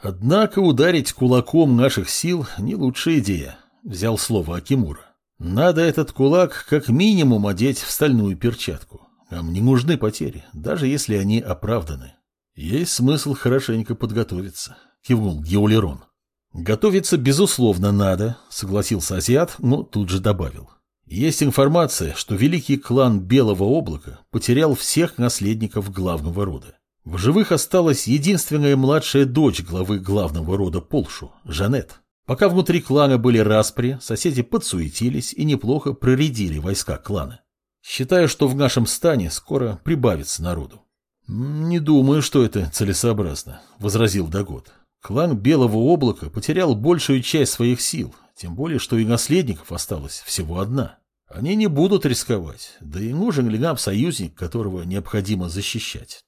Однако ударить кулаком наших сил не лучшая идея, взял слово Акимура. Надо этот кулак как минимум одеть в стальную перчатку. Нам не нужны потери, даже если они оправданы. Есть смысл хорошенько подготовиться, кивнул Геулерон. Готовиться, безусловно, надо, согласился азиат, но тут же добавил. Есть информация, что великий клан Белого облака потерял всех наследников главного рода. В живых осталась единственная младшая дочь главы главного рода Полшу, Жанет. Пока внутри клана были распри, соседи подсуетились и неплохо проредили войска клана. Считаю, что в нашем стане скоро прибавится народу. «Не думаю, что это целесообразно», — возразил Дагод. «Клан Белого облака потерял большую часть своих сил, тем более, что и наследников осталось всего одна. Они не будут рисковать, да и нужен ли нам союзник, которого необходимо защищать?»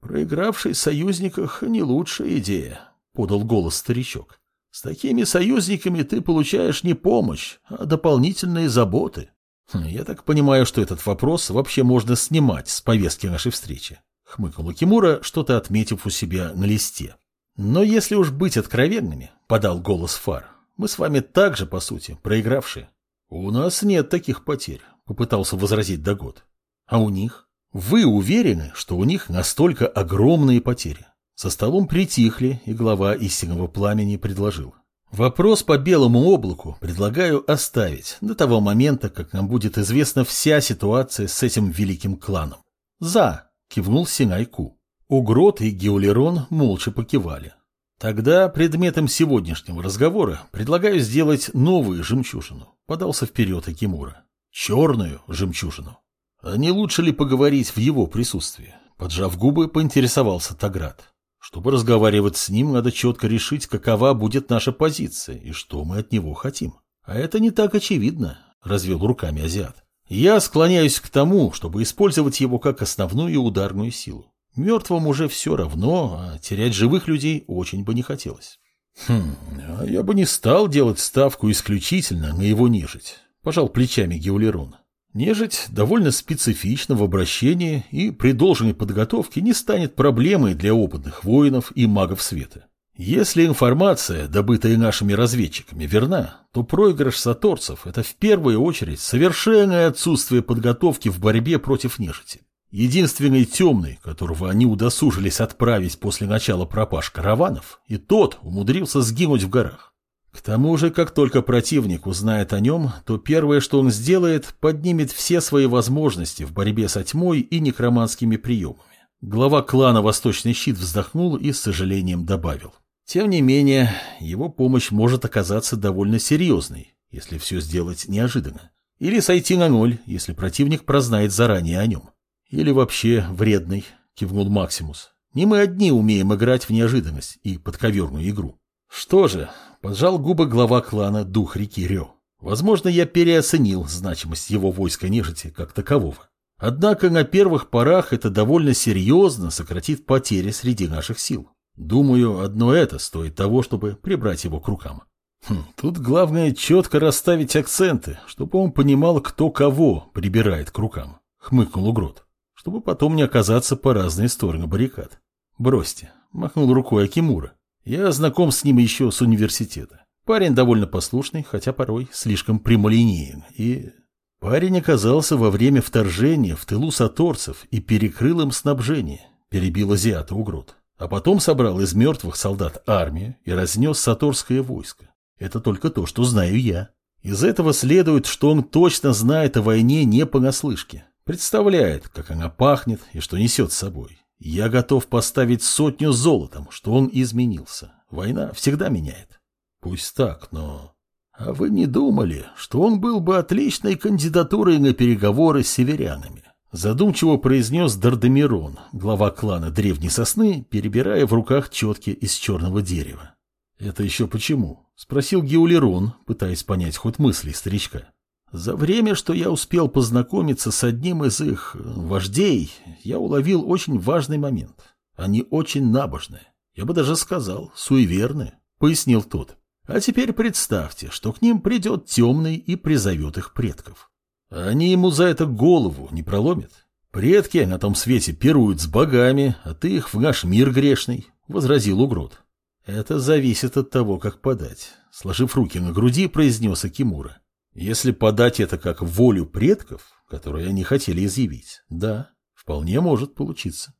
«Проигравший в союзниках не лучшая идея», — подал голос старичок. «С такими союзниками ты получаешь не помощь, а дополнительные заботы». «Я так понимаю, что этот вопрос вообще можно снимать с повестки нашей встречи», — хмыкнула Кимура, что-то отметив у себя на листе. «Но если уж быть откровенными», — подал голос Фар, — «мы с вами также, по сути, проигравшие». «У нас нет таких потерь», — попытался возразить Дагод. «А у них?» Вы уверены, что у них настолько огромные потери? За столом притихли, и глава истинного пламени предложил. Вопрос по белому облаку предлагаю оставить до того момента, как нам будет известна вся ситуация с этим великим кланом. За, кивнул Синайку. Угрот и Геулерон молча покивали. Тогда предметом сегодняшнего разговора предлагаю сделать новую жемчужину, подался вперед Акимура. Черную жемчужину. А не лучше ли поговорить в его присутствии? Поджав губы, поинтересовался Таград. Чтобы разговаривать с ним, надо четко решить, какова будет наша позиция и что мы от него хотим. А это не так очевидно, развел руками азиат. Я склоняюсь к тому, чтобы использовать его как основную ударную силу. Мертвым уже все равно, а терять живых людей очень бы не хотелось. Хм, а я бы не стал делать ставку исключительно на его нежить, пожал плечами Геулерон. Нежить довольно специфична в обращении и при должной подготовке не станет проблемой для опытных воинов и магов света. Если информация, добытая нашими разведчиками, верна, то проигрыш саторцев – это в первую очередь совершенное отсутствие подготовки в борьбе против нежити. Единственный темный, которого они удосужились отправить после начала пропаж караванов, и тот умудрился сгинуть в горах. К тому же, как только противник узнает о нем, то первое, что он сделает, поднимет все свои возможности в борьбе со тьмой и некроманскими приемами. Глава клана «Восточный щит» вздохнул и с сожалением добавил. Тем не менее, его помощь может оказаться довольно серьезной, если все сделать неожиданно. Или сойти на ноль, если противник прознает заранее о нем. Или вообще вредный, кивнул Максимус. Не мы одни умеем играть в неожиданность и подковерную игру. Что же, поджал губы глава клана Дух реки Рё. Возможно, я переоценил значимость его войска нежити как такового. Однако на первых порах это довольно серьезно сократит потери среди наших сил. Думаю, одно это стоит того, чтобы прибрать его к рукам. Хм, тут главное четко расставить акценты, чтобы он понимал, кто кого прибирает к рукам. Хмыкнул Угрот, чтобы потом не оказаться по разные стороны баррикад. Бросьте, махнул рукой Акимура. Я знаком с ним еще с университета. Парень довольно послушный, хотя порой слишком прямолинеен. И парень оказался во время вторжения в тылу саторцев и перекрыл им снабжение, перебил азиата Угрот. А потом собрал из мертвых солдат армию и разнес саторское войско. Это только то, что знаю я. Из этого следует, что он точно знает о войне не понаслышке. Представляет, как она пахнет и что несет с собой. Я готов поставить сотню золотом, что он изменился. Война всегда меняет. Пусть так, но... А вы не думали, что он был бы отличной кандидатурой на переговоры с северянами? Задумчиво произнес Дардемирон, глава клана Древней Сосны, перебирая в руках четки из черного дерева. «Это еще почему?» — спросил Геулерон, пытаясь понять хоть мысли старичка. За время, что я успел познакомиться с одним из их э, вождей, я уловил очень важный момент. Они очень набожные. Я бы даже сказал, суеверные, пояснил тот. А теперь представьте, что к ним придет темный и призовет их предков. Они ему за это голову не проломят. Предки на том свете пируют с богами, а ты их в наш мир грешный, возразил Угрот. Это зависит от того, как подать. Сложив руки на груди, произнес Акимура. Если подать это как волю предков, которую они хотели изъявить, да, вполне может получиться.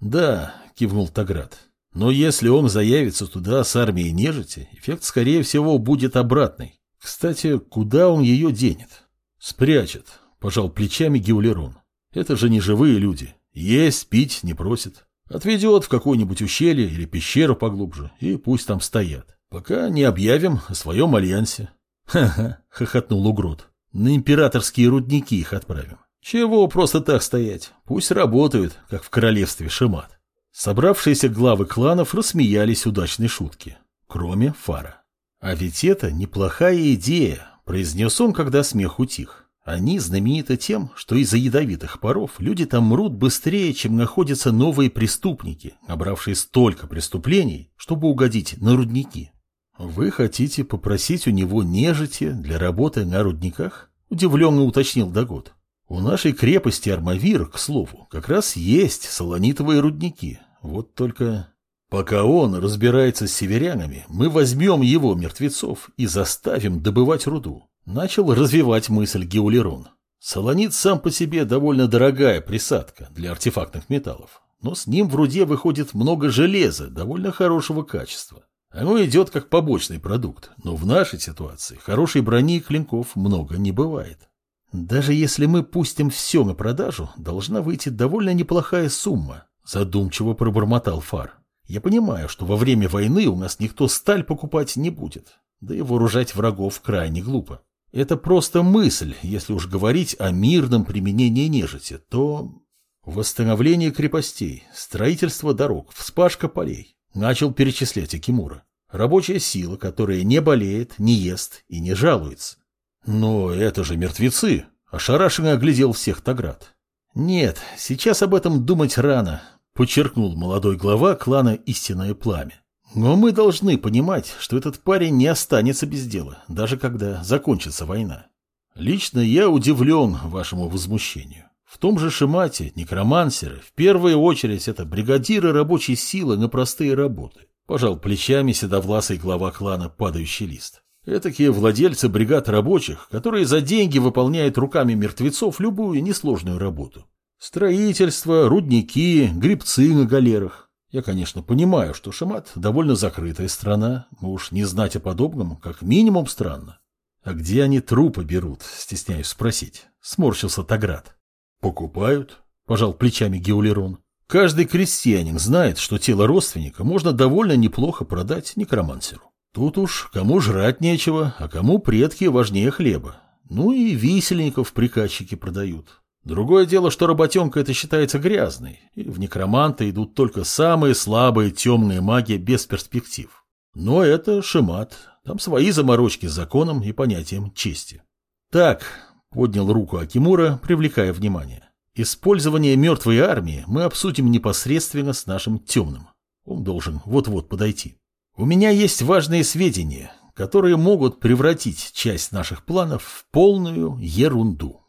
Да, кивнул Таград. Но если он заявится туда с армией нежити, эффект, скорее всего, будет обратный. Кстати, куда он ее денет? Спрячет, пожал плечами Геулерон. Это же не живые люди. Есть, пить не просит. Отведет в какое-нибудь ущелье или пещеру поглубже, и пусть там стоят. Пока не объявим о своем альянсе. Ха-ха, хохотнул Угрот. На императорские рудники их отправим. Чего просто так стоять? Пусть работают, как в королевстве Шимат. Собравшиеся главы кланов рассмеялись удачной шутки, кроме Фара. А ведь это неплохая идея, произнес он, когда смех утих. Они знамениты тем, что из-за ядовитых паров люди там мрут быстрее, чем находятся новые преступники, набравшие столько преступлений, чтобы угодить на рудники. Вы хотите попросить у него нежити для работы на рудниках? Удивленно уточнил Дагод. У нашей крепости Армавир, к слову, как раз есть солонитовые рудники. Вот только... Пока он разбирается с северянами, мы возьмем его мертвецов и заставим добывать руду. Начал развивать мысль Геулерон. Солонит сам по себе довольно дорогая присадка для артефактных металлов, но с ним в руде выходит много железа довольно хорошего качества. Оно идет как побочный продукт, но в нашей ситуации хорошей брони и клинков много не бывает. Даже если мы пустим все на продажу, должна выйти довольно неплохая сумма, задумчиво пробормотал Фар. Я понимаю, что во время войны у нас никто сталь покупать не будет, да и вооружать врагов крайне глупо. Это просто мысль, если уж говорить о мирном применении нежити, то... Восстановление крепостей, строительство дорог, вспашка полей. Начал перечислять Акимура. Рабочая сила, которая не болеет, не ест и не жалуется. Но это же мертвецы, ошарашенно оглядел всех Таград. Нет, сейчас об этом думать рано, подчеркнул молодой глава клана Истинное Пламя. Но мы должны понимать, что этот парень не останется без дела, даже когда закончится война. Лично я удивлен вашему возмущению. В том же Шимате некромансеры в первую очередь это бригадиры рабочей силы на простые работы. Пожал плечами седовласый глава клана «Падающий лист». Этакие владельцы бригад рабочих, которые за деньги выполняют руками мертвецов любую несложную работу. Строительство, рудники, грибцы на галерах. Я, конечно, понимаю, что Шамат довольно закрытая страна, но уж не знать о подобном как минимум странно. А где они трупы берут, стесняюсь спросить. Сморщился Таград. Покупают, пожал плечами Геулерон. Каждый крестьянин знает, что тело родственника можно довольно неплохо продать некромансеру. Тут уж кому жрать нечего, а кому предки важнее хлеба. Ну и висельников приказчики продают. Другое дело, что работенка это считается грязной, и в некроманты идут только самые слабые темные маги без перспектив. Но это шимат, там свои заморочки с законом и понятием чести. Так, поднял руку Акимура, привлекая внимание. Использование мертвой армии мы обсудим непосредственно с нашим темным. Он должен вот-вот подойти. У меня есть важные сведения, которые могут превратить часть наших планов в полную ерунду.